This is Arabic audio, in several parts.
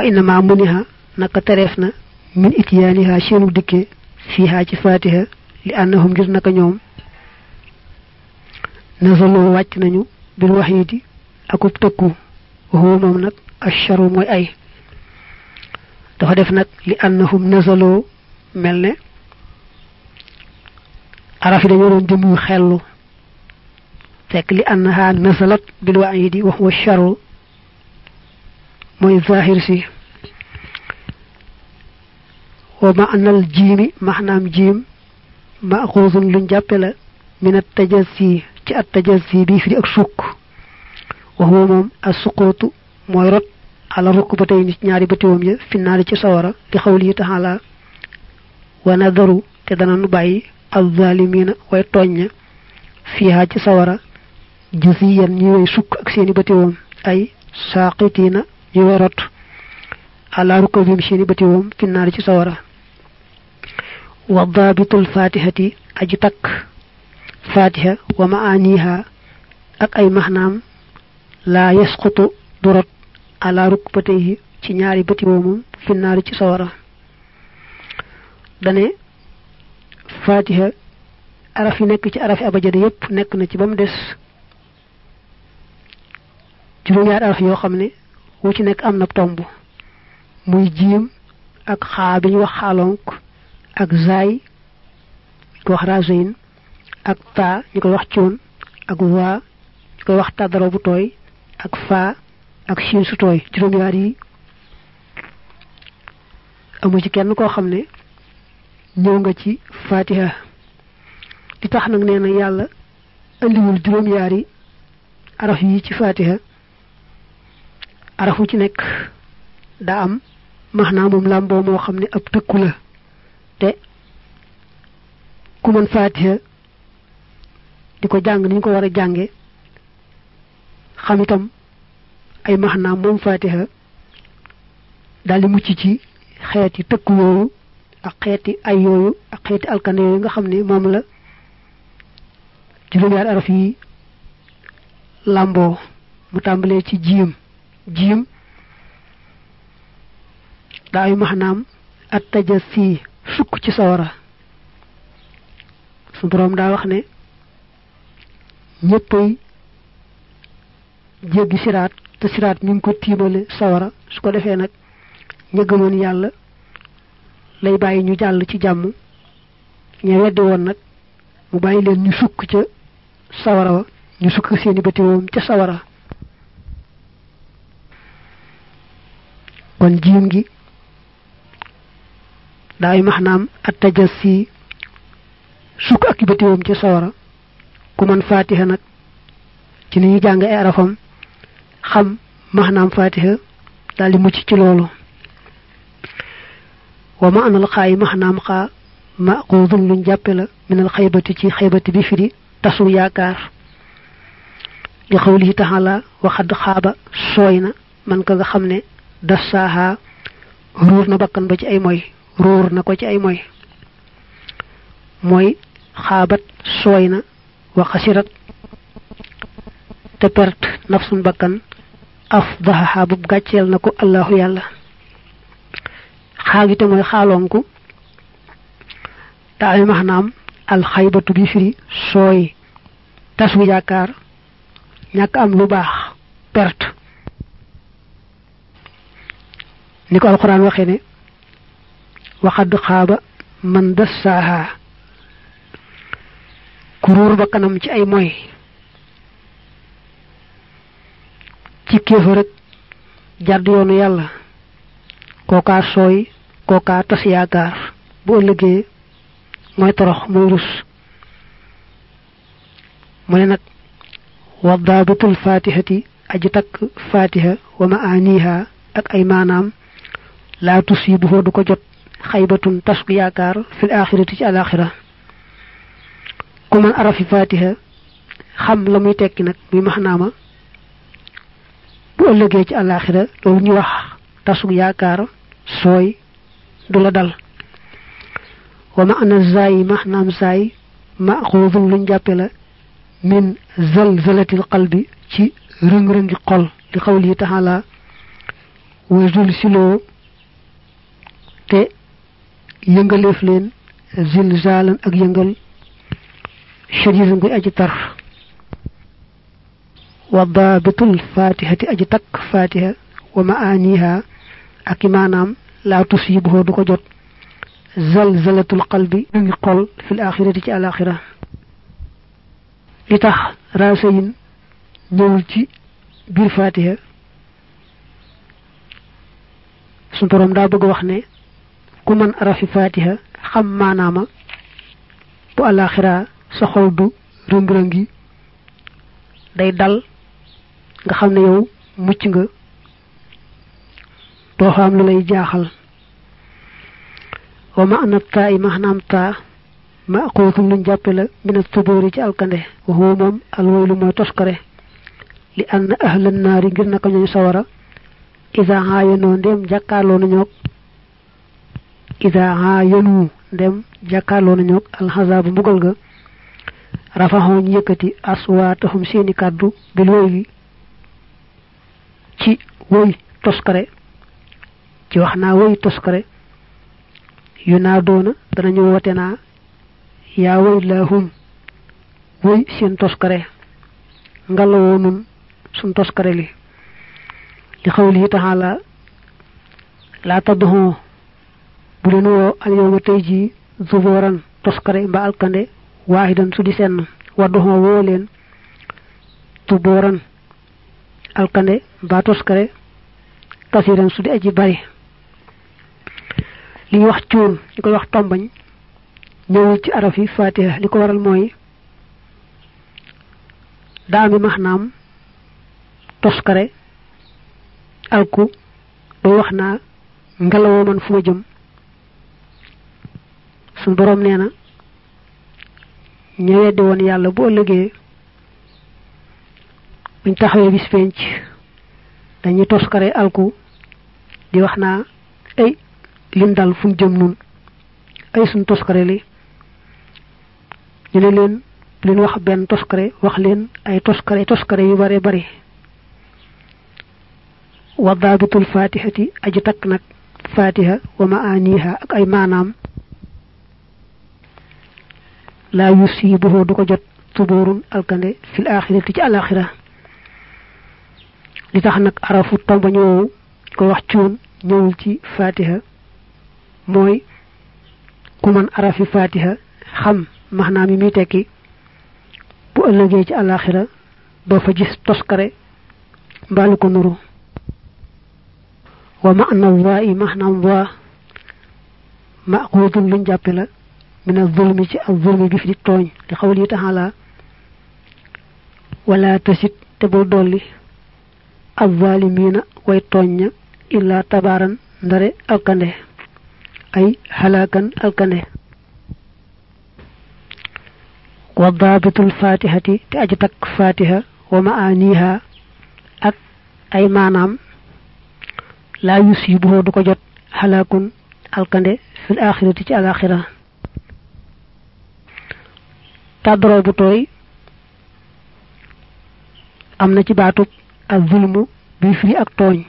فإنما منها نك تريفنا من إتيانها شنو ديكي فيها جفاتها لأنهم جرنا كنيوم نزلوا واتنانيو بالوحيد أكوب تكو وهو ممنك الشر موي أي دفنك لأنهم نزلوا ملنا عرفي دانيو دمو خلو تك لأنها نزلت بالوحيد وهو الشر mooy zahir si wa ma anal jiimi maxnaam jiim maxuusun luñ jàppe la min at tajassi ci at tajassi bi fi di ak sukk wax woo moom as suqootu mooy rot ala rukk ba tey ñaari batiwam ya finnaari ci sawara di xawli taxala wa nadaru te dana nu bàyyi alzalimina way tooñña fiiha ci sawara jasiyan ñi way sukk ak seeni batiwam ay saaqitina ñu wérot ala rukubim shini batiwum finnaar ci sawara wa dhabitul fatihati aji tak fatiha wa ma'aniha ak ay mahnam la yasqutu durat ala rukbatihi ci ñaari batiwum finnaar ci sawara dane fatiha araf yi nekk ci araf yépp nekk na ci bam des juróom ñaar araf yoo xam ne wu ci nekk am na tomb muy jiim ak xaa bi ñu wax xaalonk ak zaay ñu koy wax razayin ak taa ñu koy wax coon ak waa ñu koy wax tàddaro bu tooy ak faa ak siin su tooy juróom-ñaar yi amu ci kenn koo xam ne ñëw nga ci fatiha di tax nag nee na yàlla andiwul juróom-ñaari araf yi ci fatiha arafu ci nekk. Daa am maxnaa moom làmboo moo xam ne ab tëkku la. Te ku mën faatiha di ko jàng ni ko war a jànge xam itam ay maxnaa moom faatiha daal di mucc ci xeeti tëkku yooyu ak xeeti ay yooyu ak xeeti alkane yooyu nga xam ne moom la juróom-ñaari araf yi làmboo mu tàmbalee ci jiim. Jiim daa ay maxnaam at taja si sukk ci sawara. Su boroom daa wax ne ñëppay jéggi siraat te siraat ñu ngi ko tiimale sawara. Su ko defee nag ña gëmoon yàlla lay bàyyi ñu jàll ci jàmm. Ña weddi woon nag mu bàyyi leen ñu sukk ca sawara wa ñu sukk seeni bëti ca sawara. Kon jiim gi daay maxnaam attajas si sukk ak bëti woom ca sawara ku man fatiha nag ci ni jàng ay arafam xam maxnaam fatiha daal di mucc ci loolu wa ma anal xaa yi maxnaam xaa maxuudun luñ jàppe la minal xaybati ci xaybati bi firi tasu yaakaar li xawlihi taxala waxad xaaba sooy na man ka nga xam ne dassaaha ruur na bakkan ba ci ay moy? Ruur na ko ci ay moy? Mooy xaabat sooy na wa xasirat te perte nafsun bakkan af dahaha bub gàcceel na ko allahu yàlla. Xaagi te mooy xaalonku daa ay maxnaam alxaybatu bi firi sooy tasu yaakaar ñàkk am lu baax perte ni ko alxuraan waxee ne waxad xaaba man dassaaha ku ruur ba kanam ci ay moy ci kéefa rek jàdd yoonu yàlla kookaa sooy kookaa tas yaakaar bu ëllëgee mooy torox mooy rus mu ne nag wa daabitul fatihati aji takk fatiha wa maaniha ak ay maanaam لا تصيبه دوكو جوت خيبة تسق ياكار في الآخرة تي الآخرة. كمان عرف فاتها خم لمي تكنك بي مخناما بو الله جي الآخرة لو نيوح تسق ياكار سوي دولا دل ومعنى الزاي مخنام زاي مأخوذ لن جابلا من زلزلة القلب تي رنگ رنگ قل لقوله تعالى وزلسلو te yëngaleef leen zilzalan ak yëngal shadidan guy aji tar wa daabitul fatihati aji takk fatiha wa maaniha ak maanaam laa tusibuhu du ko jot zalzalatul qalbi ñu ngi xol fil axirati ci alaxira li tax raasayin ñëwul ci biir fatiha sun borom daa bëgg wax ne ku mën arafi fatiha xam maanaama bu alaxira sa xol du rëng-rëngi day dal nga xam ne yow mucc nga doo xam lu lay jaaxal. Wa ma ana taa i maanaam taa ma aquutum luñ jàppe la mina tubóori ci alkande wa huwa moom alwaylu toskare li ann ahlan naari ngir naka ñooy sawara isa xaayanoo ndem jàkkaarloo nañoog isa xaayanu ndem jàkkaarloo nañoog alxasaabu mbugal ga. Rafaxoo ñu yëkkati aswaatahum seeni kàddu bil woy ci woy toskare. Ci wax naa woy toskare. Yu naa doona danañu woote naa yaa woy laahum woy seen toskare. Ngalawoo nun sun toskare li. Li xawli taxaala laa tadduxoo bu len wo al yow tay ji zuburan toskare ba alkande wahidan su di sen waddu ho wo tuburan alkande ba toskare kasiran su di aji bari li wax ciun ko wax tombañ ñew ci araf yi fatiha liko waral moy daami mahnam toskare alku do waxna ngalaw man fu jëm. Suñ boroom nee na ñëweddi woon yàlla bu ëllëgee buñ taxawee bis penc dañuy toskare alku di wax naa ay lin dal fu jëm nun ay suñ toskare li. Ñu ne leen leen wax benn toskare wax leen ay toskare toskare yu bare bari wa daabitul fatihati aju takk nag fatiha wa maaniha ak ay maanaam. لا يصيبه دوكو جات تبور الكند في الآخرة في الآخرة. لي تخ نك عرفو توبا نيو كو واخ تيون نيو تي فاتحة. موي كومن عرف فاتحة. خم مخنا مي مي تيكي بو الاغي تي الآخرة. دو فا جيس توسكاري بالكو نورو ومعنى الله مهنا الله. مأخوذ من جابلة. من الظلم تي الظلم بي في توغ دي خولي تعالى ولا تسيت تبو دولي الظالمين وي توغ الا تبارن ندري اكنه اي هلاكن اكنه وضابط الفاتحة تأجتك فاتحة ومعانيها أك أي معنام لا يصيبه دكجت هلاك الكند في الآخرة تجي الآخرة tàddaroo bu tooy am na ci baatub ak zulmu bi firi ak tooñ.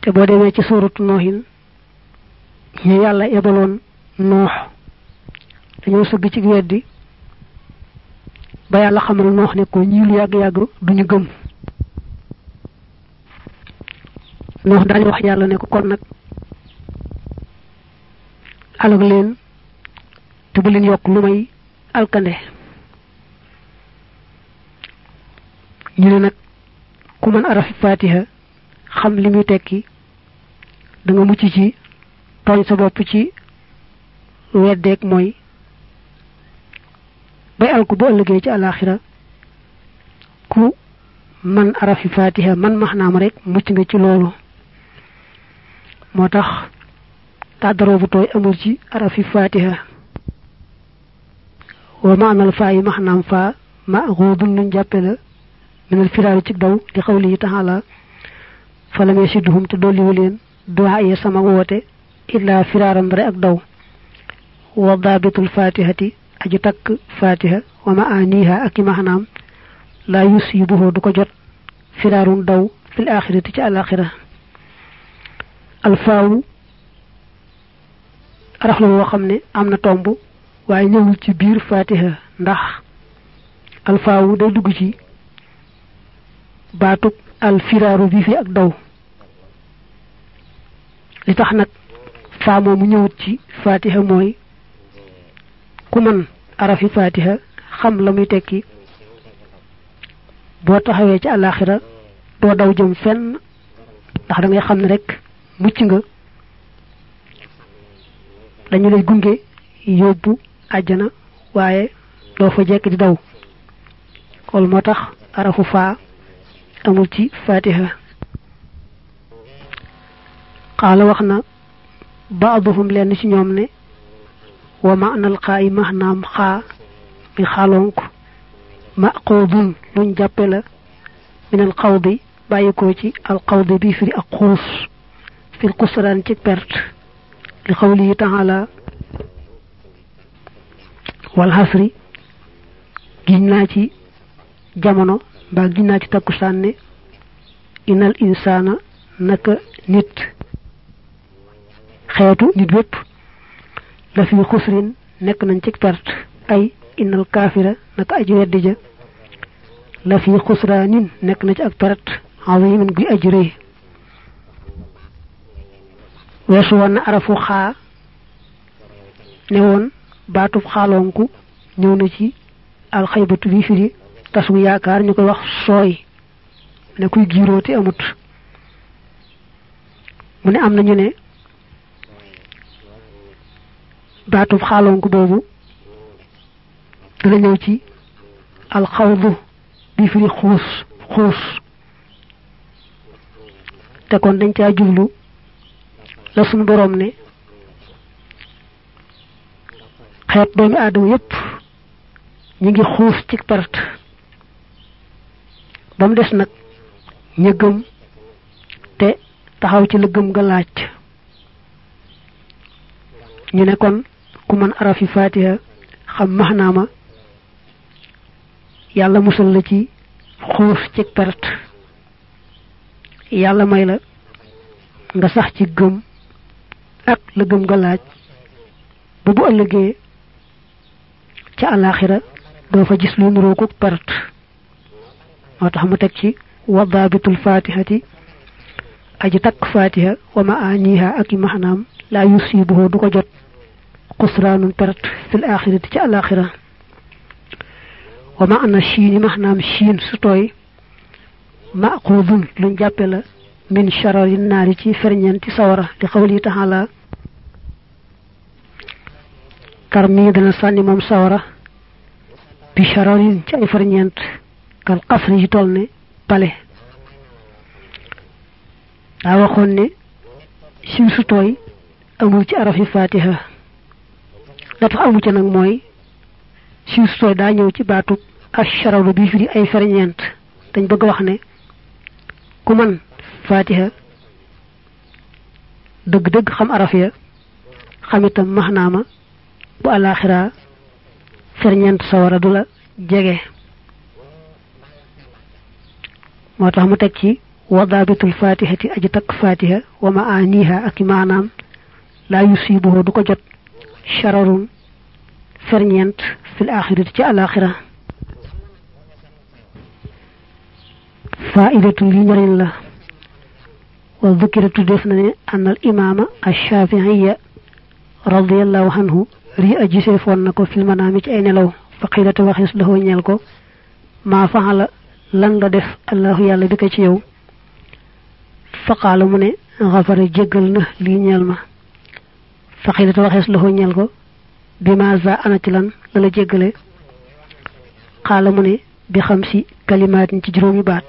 Te boo demee ci suuratu noohin ñu yàlla ebaloon noox. Dañoo sëgg ci weddi ba yàlla xamal noox ne ko ñii lu yàgg-yàgg duñu gëm. Noox daal wax yàlla ne ko kon nag alag te yokk lu may alkande. Ñu ne nag ku mën arafi fatiha xam li muy tekki da mucc ci tooñ sa bopp ci weddeeg mooy bay alku bu ci alaxira ku man arafi fatiha man maxnaam rek mucc nga ci loolu. Moo tax tàddaroo bu amul ci arafi fatiha. ومعنى الفاء محنا فا ما غوب من جابل من الفرار تكدو لقوله تعالى فلم يشدهم تدولي ولين دعاء يسمى إلا فرارا رأك دو وضابط الفاتحة أجتك فاتحة وما آنيها أكي محنام لا يصيبه دكجر فرار دو في الآخرة تجاء الآخرة. الفاو رحلو وخمني أمن تومبو. Waaye ñëwul ci biir fatiha ndax alfaawu day dugg ci baatub alfiraaru bi fi ak daw. Li tax nag faa moomu ñëwut ci fatiha mooy ku mën arafi fatiha xam la muy tekki. Boo taxawee ci alaxira doo daw jëm fenn ndax da ngay xam ne rek mucc nga. Dañu lay gunge yóbbu àjjana waaye doo fa jekk di daw xool moo tax arafu faa amul ci fatiha xaala wax na lenn ci ñoom ne wa maanal xaa yi maanaam xaa mi xaalonk maqoodun luñ jàppe la minal xawdi bàyyikoo ci al xawdi bi firi ak xuus fil kusraan ci perte li xawlihi taala والعصر جينا تي جامونو با جينا تي تاكوسان ان الانسان نك نيت خيتو نيت بيب لا في خسر نك نانتيك بارت اي ان الكافر نك أجي وديجا لا في خسران نك نانتيك بارت عظيم بي اجري ويسوان عرفو خا نيون baatub xaalonku ñëw na ci alxaybatu bi firi tasu yaakaar ñu koy wax sooy ne kuy giiroote amut. mu ne am na ñu ne baatub xaalonku boobu dana ñëw ci alxawdu bi firi xuus xuus. te kon dañ caa jublu la suñu boroom ne xeet doomi aadama yépp ñu ngi xuus ci perte. Ba mu des nag ña gëm te taxaw ci la gëm nga laaj. Ñu ne kon ku mën arafi fatiha xam maxnaama yàlla musal la ci xuus ci perte. Yàlla may la nga sax ci gëm ak la gëm nga laaj. Bu ëllëgee ca alaxira doo fa gis lu nuroo ko perte moo tax mu teg ci wadaabitul fatihati aji takk fatiha wa ma aniha ak i maxnaam laa yusibuhu du ko jot xusraanun perte fil axirati ca alaxira wa ma ana chiini maxnaam chiin su tooy maxuudun luñ jàppe la min charari naari ci ferñeenti sawara li xawli taxala kar mii dana sànni moom sawara. bi chararin ci ay ferñeent. kal xasri yi toll ne pale daa ne siw su tooy ci arafi fatiha la tax amu ca nag mooy chiin su tooy daa ñëw ci baatub achararu bi firi ay ferñeent. dañ bëgg wax ne ku man fatiha dëgg-dëgg xam araf ya xam itam maxnaama bu alaxira ferñeent sawara du la jege moo tax mu teg ci wadaabitul fatihati aji takk fatiha wa ma aniha ak i maanaam laa yusibuhu du ko jot chararun ferñeent fil axirati ci alaxira faidatu li njëriñ la wa dhukira tuddeef na ne an al imaama ash-shafi'iyya radiyallahu anhu ri a gisee foon na ko fil manaami ci ay nelaw faqilate waxees la ñeel ko maa faxala lan la def allahu yàlla bi ko ci yow? Fa mu ne xafara jéggal na lii ñeel ma. Faqilate waxees la ñeel ko bi ma za ci lan la la jéggale? Xaala mu ne bi xam si kalimaatin ci juróomi baat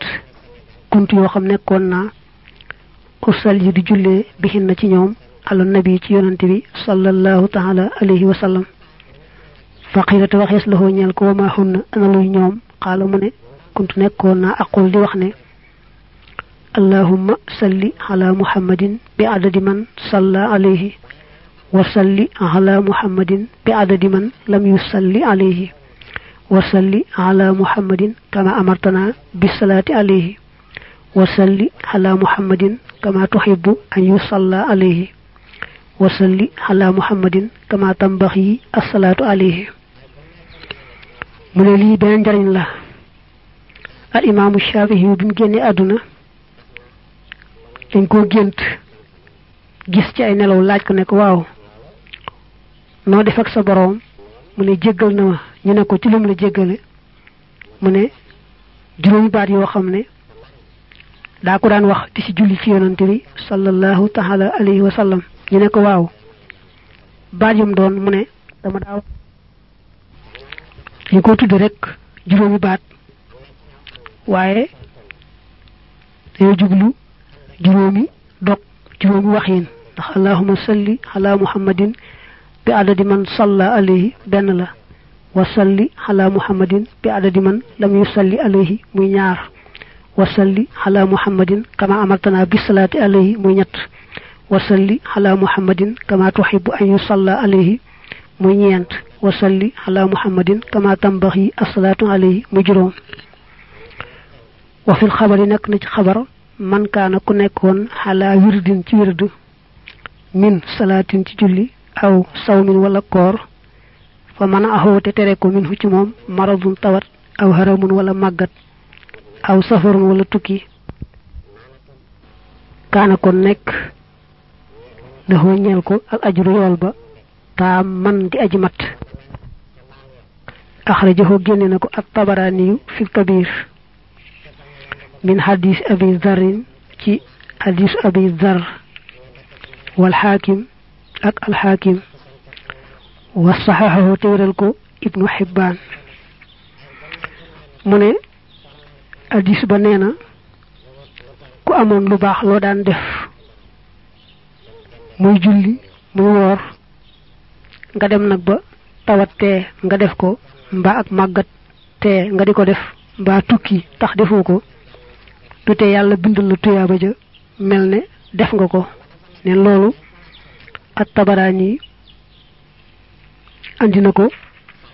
kunt yoo xam nekkoon naa usal yi di jullee bihin na ci ñoom ala nabi ci yonante bi sallallahu taala alayhi wa sallam faqilate waxees la ñeel ko wama xunna ana luy ñoom xaala mu ne kunt nekkoon naa aqul di wax ne allahumma salli ala muhammadin bi adadi man salla alayhi muhammadin bi adadi man lam yusalli alayhi wa salli ala muhammadin kama amartana bisalaati alayhi وصل على محمد كما تحب أن يصلى عليه وصلي على محمد كما تنبغي الصلاة عليه. من لي بين جرين الله الإمام الشافعي بن جني أدنى إن كو جنت جس جاينا لو لاج كنك واو نو دفك سبروم من جيغل نما ينكو تلوم لجيغل من جروم باري وخمني da ko dan wax ci julli ci yonentiri sallallahu ta'ala alayhi wa sallam. Ñu ne ko waaw. Baat yum doon mu ne dama daa ñu ko tudd rek juróomi baat. Waaye dañoo jublu juróomi dog juróomi waxin. Ndax allahuma salli ala muhammadin bi adadi man salla alayhi benn la. Wa salli ala muhammadin bi adadi man lam yusalli alayhi muy ñaar. Wa salli ala muhammadin kama amartana bi salati alayhi muy ñett وصلي على محمد كما تحب أن يصلى عليه. مينت وصلي على محمد كما تنبغي. الصلاة عليه. مجرم وفي الخبر نك خبر. من كان كنكون على ورد تيرد من صلاة تجلي أو صوم ولا كور. فمن أهو تترك منه تموم مرض طوات أو هرم ولا مغت أو سفر ولا تكي كان كنك نك daxoo ñeel ko al ajru yool ba taa man di aji mat axrajahu génne na ko ak tabaraaniyu fi kabir min hadis abi zarin ci hadis abi zar wal xaakim ak al xaakim wa saxaxahu téeral ko ibnu xibbaan mu ne hadis ba nee na ku amoon lu baax loo daan def muy julli muy woor. Nga dem nag ba tawat tee nga def ko mbaa ak màggat tee nga di ko def mbaa tukki tax defoo ko. Du tee yàlla bindal la tuyaaba ja mel ne def nga ko. Ne loolu at tabaraani andi na ko.